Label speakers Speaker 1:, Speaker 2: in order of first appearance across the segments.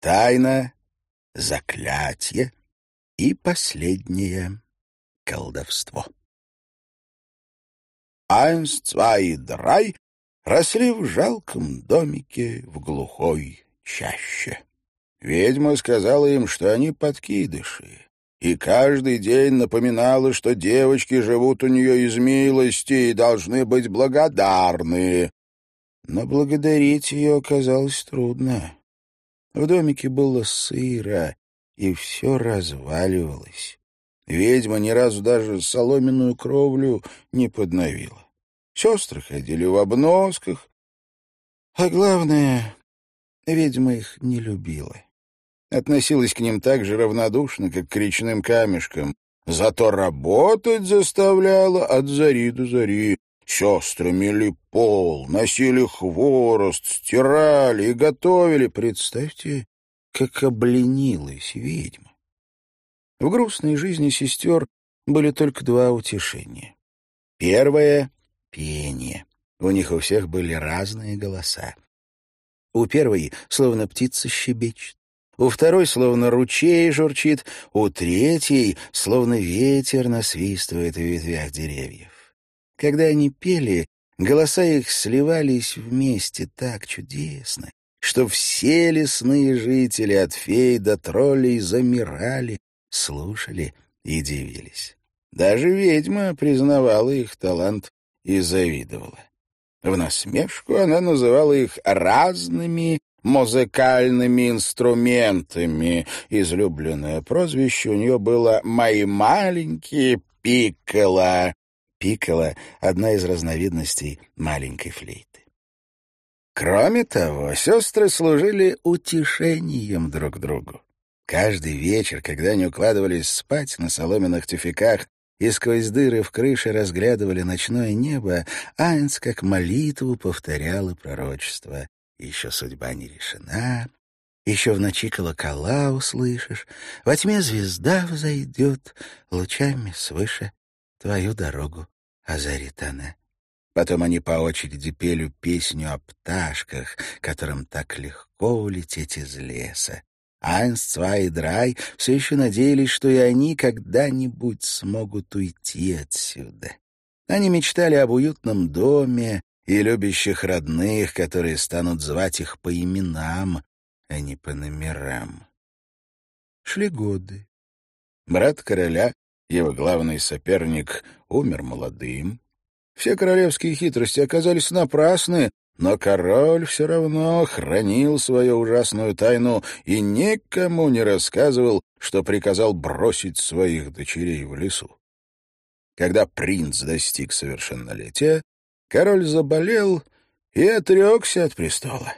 Speaker 1: тайна, заклятие и последнее колдовство. Айнс, Цвай и Драй росли в жалком домике в глухой чаще. Ведьма сказала им, что они подкидыши, и каждый день напоминала, что девочки живут у нее из милости и должны быть благодарны. Но благодарить ее оказалось трудно. В домике было сыро, и все разваливалось. Ведьма ни разу даже соломенную кровлю не подновила. Сестры ходили в обносках, а главное, ведьма их не любила относилась к ним так же равнодушно, как к речным камешкам. Зато работать заставляла от зари до зари. Сестры мели пол, носили хворост, стирали и готовили. Представьте, как обленилась ведьма. В грустной жизни сестер были только два утешения. Первое — пение. У них у всех были разные голоса. У первой словно птица щебечет, у второй словно ручей журчит, у третьей словно ветер насвистывает в ветвях деревьев. Когда они пели, голоса их сливались вместе так чудесно, что все лесные жители от фей до троллей замирали, слушали и дивились. Даже ведьма признавала их талант и завидовала. В насмешку она называла их разными музыкальными инструментами. Излюбленное прозвище у нее было «Мои маленькие пиккола». Пиккола — одна из разновидностей маленькой флейты. Кроме того, сестры служили утешением друг другу. Каждый вечер, когда они укладывались спать на соломенных тюфяках и сквозь дыры в крыше разглядывали ночное небо, Айнс как молитву повторяла пророчество. Еще судьба не решена, еще в ночи колокола услышишь, во тьме звезда взойдет, лучами свыше твою дорогу озарит она. Потом они по очереди пели песню о пташках, которым так легко улететь из леса. Айнс, Цва и Драй все еще надеялись, что и они когда-нибудь смогут уйти отсюда. Они мечтали об уютном доме, и любящих родных, которые станут звать их по именам, а не по номерам. Шли годы. Брат короля, его главный соперник, умер молодым. Все королевские хитрости оказались напрасны, но король все равно хранил свою ужасную тайну и никому не рассказывал, что приказал бросить своих дочерей в лесу. Когда принц достиг совершеннолетия, король заболел и отрекся от престола.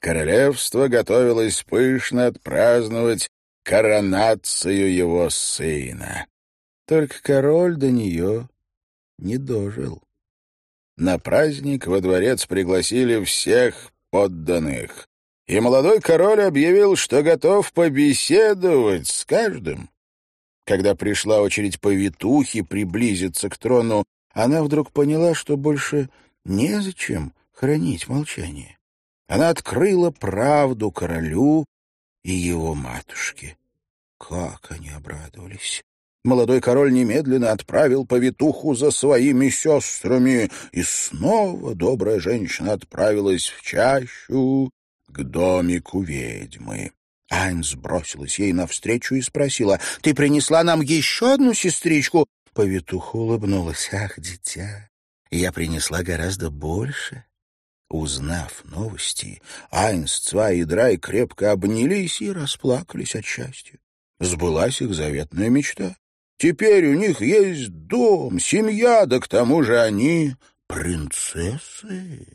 Speaker 1: Королевство готовилось пышно отпраздновать коронацию его сына. Только король до нее не дожил. На праздник во дворец пригласили всех подданных, и молодой король объявил, что готов побеседовать с каждым. Когда пришла очередь повитухи приблизиться к трону, она вдруг поняла, что больше незачем хранить молчание. Она открыла правду королю и его матушке. Как они обрадовались! Молодой король немедленно отправил повитуху за своими сестрами, и снова добрая женщина отправилась в чащу к домику ведьмы. Айнс бросилась ей навстречу и спросила, «Ты принесла нам еще одну сестричку?» Повитуха улыбнулась. «Ах, дитя, я принесла гораздо больше». Узнав новости, Айнс, Цва и Драй крепко обнялись и расплакались от счастья. Сбылась их заветная мечта. Теперь у них есть дом, семья, да к тому же они принцессы.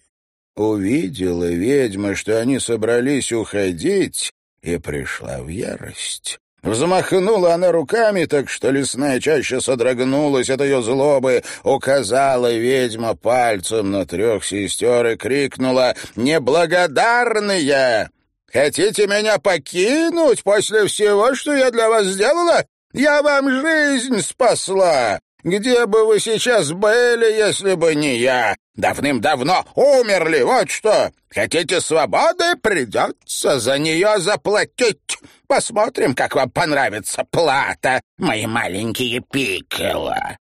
Speaker 1: Увидела ведьма, что они собрались уходить, и пришла в ярость. Взмахнула она руками, так что лесная чаще содрогнулась от ее злобы, указала ведьма пальцем на трех сестер и крикнула «Неблагодарные! Хотите меня покинуть после всего, что я для вас сделала? Я вам жизнь спасла! Где бы вы сейчас были, если бы не я? Давным-давно умерли, вот что. Хотите свободы? Придется за нее заплатить. Посмотрим, как вам понравится плата, мои маленькие пикела».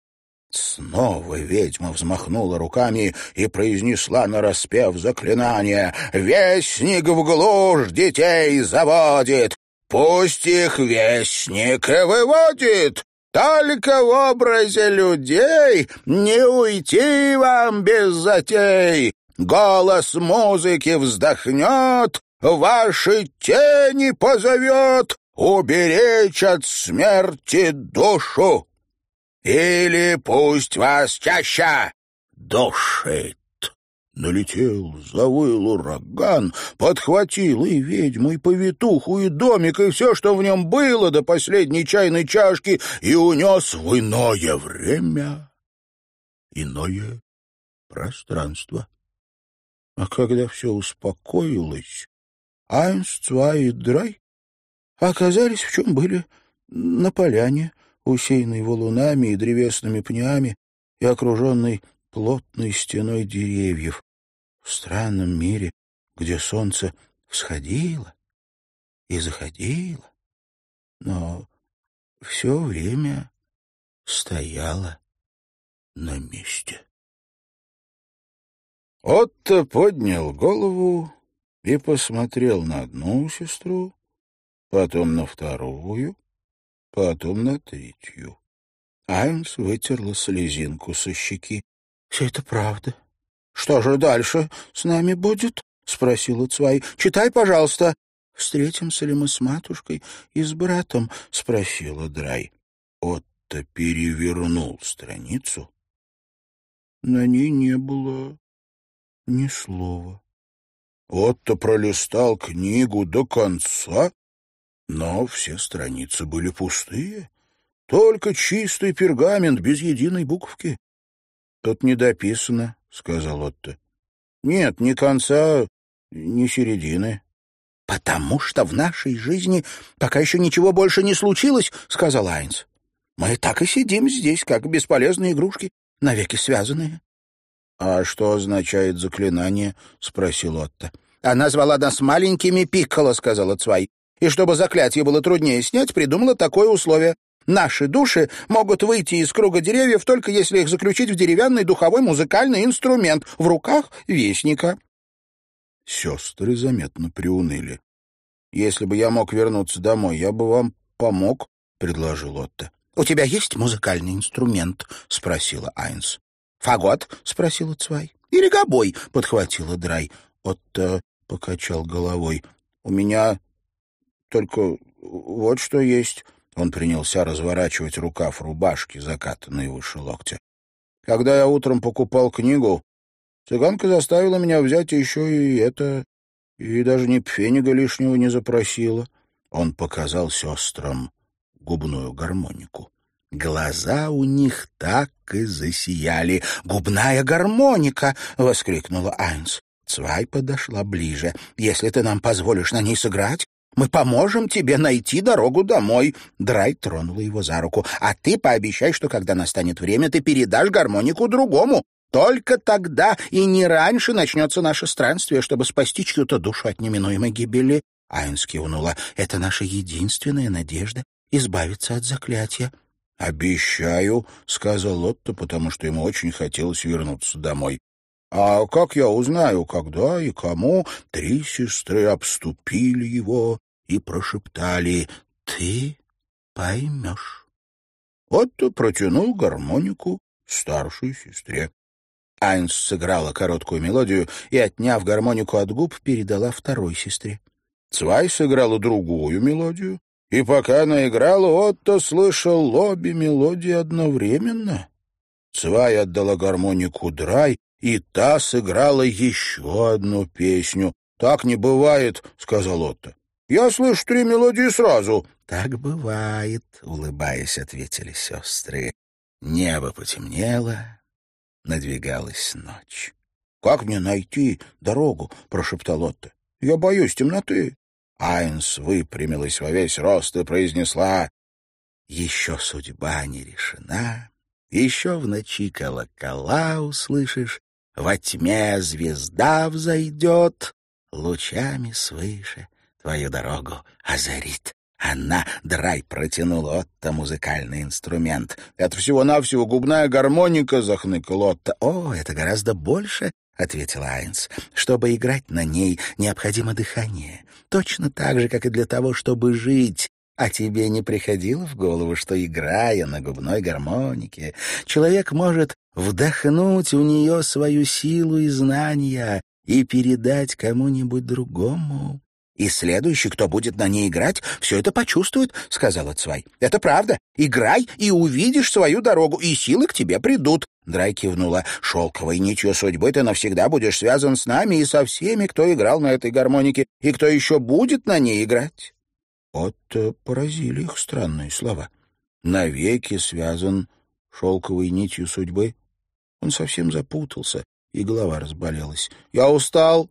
Speaker 1: Снова ведьма взмахнула руками и произнесла нараспев заклинание «Вестник в глушь детей заводит, пусть их вестник и выводит, только в образе людей не уйти вам без затей. Голос музыки вздохнет, ваши тени позовет, уберечь от смерти душу. Или пусть вас чаще душит. Налетел, завыл ураган, подхватил и ведьму, и повитуху, и домик, и все, что в нем было до последней чайной чашки, и унес в иное время, иное пространство. А когда все успокоилось, Айнс, Цва и Драй оказались в чем были на поляне, усеянной валунами и древесными пнями и окруженной плотной стеной деревьев, в странном мире, где солнце всходило и заходило, но все время стояло на месте. Отто поднял голову и посмотрел на одну сестру, потом на вторую, потом на третью. Айнс вытерла слезинку со щеки. — Все это правда, «Что же дальше с нами будет?» — спросила Цвай. «Читай, пожалуйста». «Встретимся ли мы с матушкой и с братом?» — спросила Драй. Отто перевернул страницу. На ней не было ни слова. Отто пролистал книгу до конца, но все страницы были пустые. Только чистый пергамент без единой буковки. Тут не дописано, — сказал Отто. — Нет, ни конца, ни середины. — Потому что в нашей жизни пока еще ничего больше не случилось, — сказал Айнс. — Мы так и сидим здесь, как бесполезные игрушки, навеки связанные. — А что означает заклинание? — спросил Отто. — Она звала нас маленькими Пикколо, — сказала Цвай. И чтобы заклятие было труднее снять, придумала такое условие. Наши души могут выйти из круга деревьев только если их заключить в деревянный духовой музыкальный инструмент в руках вестника. Сестры заметно приуныли. «Если бы я мог вернуться домой, я бы вам помог», — предложил Отто. «У тебя есть музыкальный инструмент?» — спросила Айнс. «Фагот?» — спросила Цвай. «Или гобой?» — подхватила Драй. Отто покачал головой. «У меня только вот что есть». Он принялся разворачивать рукав рубашки, закатанной выше локтя. Когда я утром покупал книгу, цыганка заставила меня взять еще и это, и даже ни пфенига лишнего не запросила. Он показал сестрам губную гармонику. Глаза у них так и засияли. «Губная гармоника!» — воскликнула Айнс. Цвай подошла ближе. «Если ты нам позволишь на ней сыграть, мы поможем тебе найти дорогу домой». Драй тронула его за руку. «А ты пообещай, что когда настанет время, ты передашь гармонику другому. Только тогда и не раньше начнется наше странствие, чтобы спасти чью-то душу от неминуемой гибели». Айнс кивнула. «Это наша единственная надежда — избавиться от заклятия». «Обещаю», — сказал Отто, потому что ему очень хотелось вернуться домой. «А как я узнаю, когда и кому?» Три сестры обступили его и прошептали «Ты поймешь». Отто протянул гармонику старшей сестре. Айнс сыграла короткую мелодию и, отняв гармонику от губ, передала второй сестре. Цвай сыграла другую мелодию, и пока она играла, Отто слышал обе мелодии одновременно. Цвай отдала гармонику Драй, и та сыграла еще одну песню. «Так не бывает», — сказал Отто. Я слышу три мелодии сразу. — Так бывает, — улыбаясь, ответили сестры. Небо потемнело, надвигалась ночь. — Как мне найти дорогу? — прошептал Отто. — Я боюсь темноты. Айнс выпрямилась во весь рост и произнесла «Еще судьба не решена, Еще в ночи колокола услышишь, во тьме звезда взойдет, лучами свыше твою дорогу озарит. Она, драй, протянула Отто музыкальный инструмент. «Это всего-навсего губная гармоника», — захныкал Отто. «О, это гораздо больше», — ответил Айнс. «Чтобы играть на ней, необходимо дыхание. Точно так же, как и для того, чтобы жить. А тебе не приходило в голову, что, играя на губной гармонике, человек может вдохнуть в нее свою силу и знания и передать кому-нибудь другому?» «И следующий, кто будет на ней играть, все это почувствует», — сказала Цвай. «Это правда. Играй, и увидишь свою дорогу, и силы к тебе придут». Драй кивнула. «Шелковой нитью судьбы ты навсегда будешь связан с нами и со всеми, кто играл на этой гармонике, и кто еще будет на ней играть». Вот э, поразили их странные слова. «Навеки связан шелковой нитью судьбы». Он совсем запутался, и голова разболелась. «Я устал.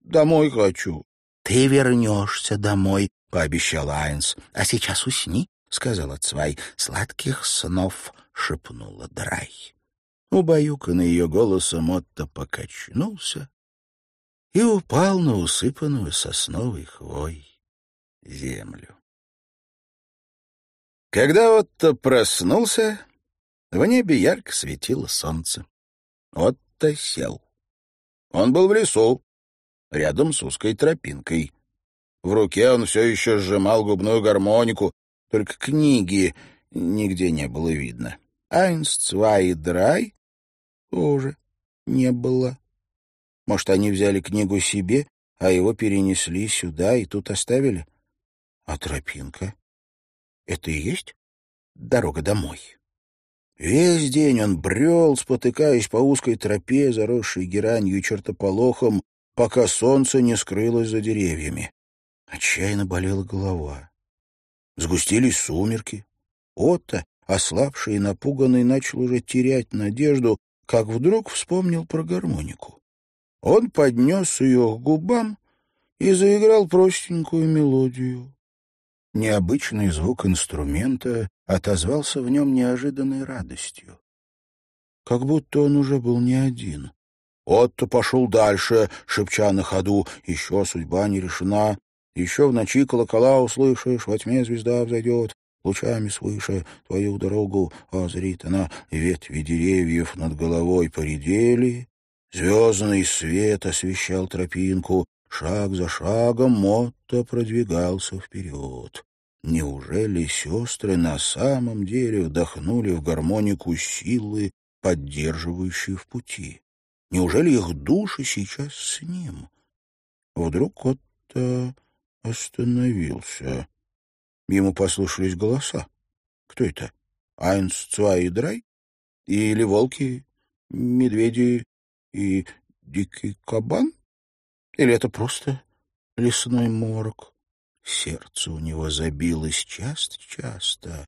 Speaker 1: Домой хочу». «Ты вернешься домой», — пообещал Айнс. «А сейчас усни», — сказала Цвай. «Сладких снов», — шепнула Драй. Убаюканный ее голосом Отто покачнулся и упал на усыпанную сосновой хвой землю. Когда Отто проснулся, в небе ярко светило солнце. Отто сел. Он был в лесу, рядом с узкой тропинкой. В руке он все еще сжимал губную гармонику, только книги нигде не было видно. Айнс, Цвай Драй тоже не было. Может, они взяли книгу себе, а его перенесли сюда и тут оставили? А тропинка? Это и есть дорога домой? Весь день он брел, спотыкаясь по узкой тропе, заросшей геранью и чертополохом, пока солнце не скрылось за деревьями. Отчаянно болела голова. Сгустились сумерки. Отто, ослабший и напуганный, начал уже терять надежду, как вдруг вспомнил про гармонику. Он поднес ее к губам и заиграл простенькую мелодию. Необычный звук инструмента отозвался в нем неожиданной радостью. Как будто он уже был не один. Отто пошел дальше, шепча на ходу. Еще судьба не решена. Еще в ночи колокола услышишь, во тьме звезда взойдет. Лучами свыше твою дорогу озрит она. Ветви деревьев над головой поредели. Звездный свет освещал тропинку. Шаг за шагом Мотто продвигался вперед. Неужели сестры на самом деле вдохнули в гармонику силы, поддерживающие в пути? Неужели их души сейчас с ним? Вдруг Отто остановился. Ему послышались голоса. Кто это? Айнс, Цуа и Драй? Или волки, медведи и дикий кабан? Или это просто лесной морок? Сердце у него забилось часто-часто.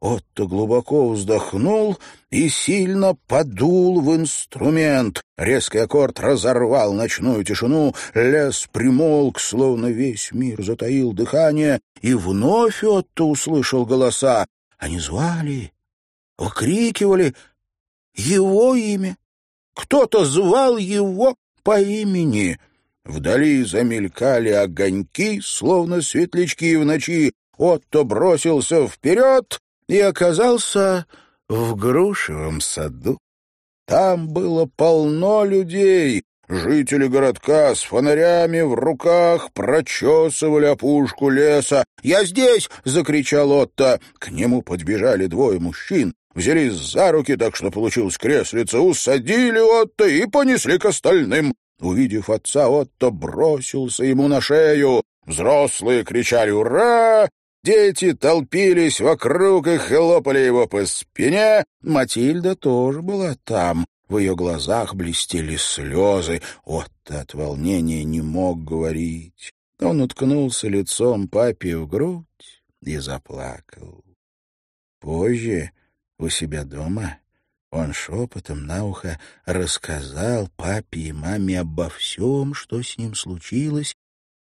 Speaker 1: Отто глубоко вздохнул и сильно подул в инструмент. Резкий аккорд разорвал ночную тишину, лес примолк, словно весь мир затаил дыхание, и вновь Отто услышал голоса. Они звали, выкрикивали его имя. Кто-то звал его по имени. Вдали замелькали огоньки, словно светлячки в ночи. Отто бросился вперед и оказался в грушевом саду. Там было полно людей. Жители городка с фонарями в руках прочесывали опушку леса. «Я здесь!» — закричал Отто. К нему подбежали двое мужчин, взялись за руки, так что получилось креслица, усадили Отто и понесли к остальным. Увидев отца, Отто бросился ему на шею. Взрослые кричали «Ура!», Дети толпились вокруг и хлопали его по спине. Матильда тоже была там. В ее глазах блестели слезы. Отто от волнения не мог говорить. Он уткнулся лицом папе в грудь и заплакал. Позже, у себя дома, он шепотом на ухо рассказал папе и маме обо всем, что с ним случилось,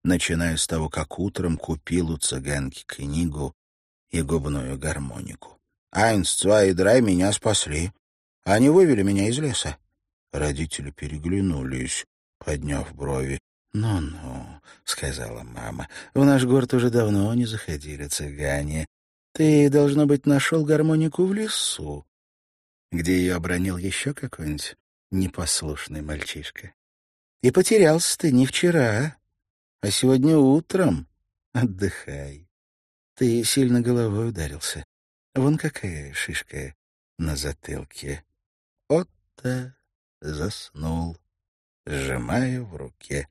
Speaker 1: начиная с того, как утром купил у цыганки книгу и губную гармонику. Айнс, Цва и Драй меня спасли. Они вывели меня из леса. Родители переглянулись, подняв брови. «Ну-ну», — сказала мама, — «в наш город уже давно не заходили цыгане. Ты, должно быть, нашел гармонику в лесу, где ее обронил еще какой-нибудь непослушный мальчишка. И потерялся ты не вчера, а сегодня утром. Отдыхай. Ты сильно головой ударился. Вон какая шишка на затылке. Отто заснул, сжимая в руке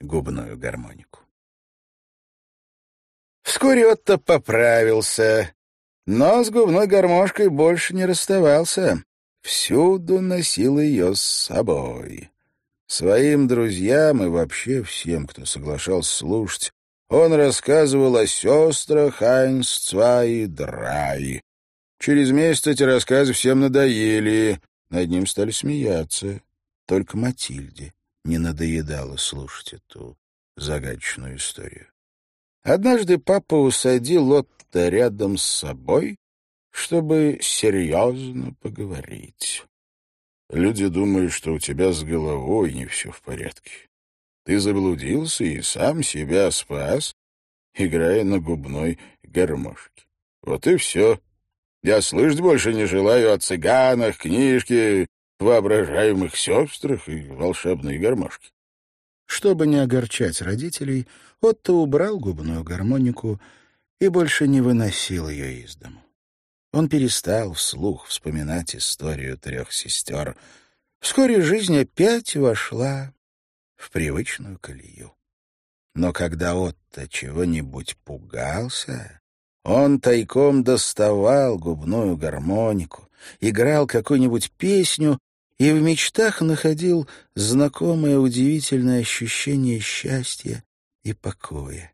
Speaker 1: губную гармонику. Вскоре Отто поправился, но с губной гармошкой больше не расставался. Всюду носил ее с собой. Своим друзьям и вообще всем, кто соглашался слушать, он рассказывал о сестрах Айнс, и Драй. Через месяц эти рассказы всем надоели, над ним стали смеяться. Только Матильде не надоедало слушать эту загадочную историю. Однажды папа усадил Отто рядом с собой, чтобы серьезно поговорить. Люди думают, что у тебя с головой не все в порядке. Ты заблудился и сам себя спас, играя на губной гармошке. Вот и все. Я слышать больше не желаю о цыганах, книжке, воображаемых сестрах и волшебной гармошке. Чтобы не огорчать родителей, Отто убрал губную гармонику и больше не выносил ее из дому. Он перестал вслух вспоминать историю трех сестер. Вскоре жизнь опять вошла в привычную колею. Но когда Отто чего-нибудь пугался, он тайком доставал губную гармонику, играл какую-нибудь песню и в мечтах находил знакомое удивительное ощущение счастья и покоя.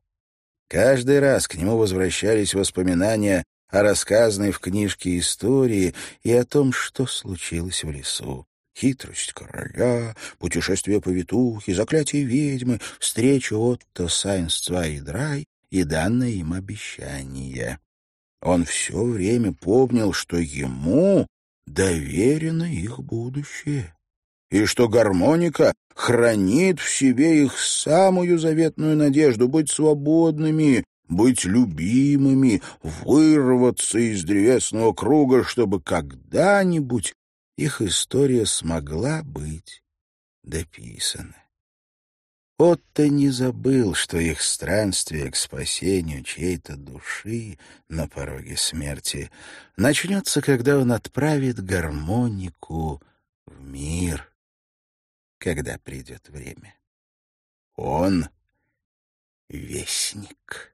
Speaker 1: Каждый раз к нему возвращались воспоминания о рассказанной в книжке истории и о том, что случилось в лесу. Хитрость короля, путешествие повитухи, заклятие ведьмы, встречу Отто Сайнсцва и Драй и данное им обещание. Он все время помнил, что ему доверено их будущее, и что гармоника хранит в себе их самую заветную надежду быть свободными, быть любимыми, вырваться из древесного круга, чтобы когда-нибудь их история смогла быть дописана. Отто не забыл, что их странствие к спасению чьей-то души на пороге смерти начнется, когда он отправит гармонику в мир, когда придет время. Он — вестник.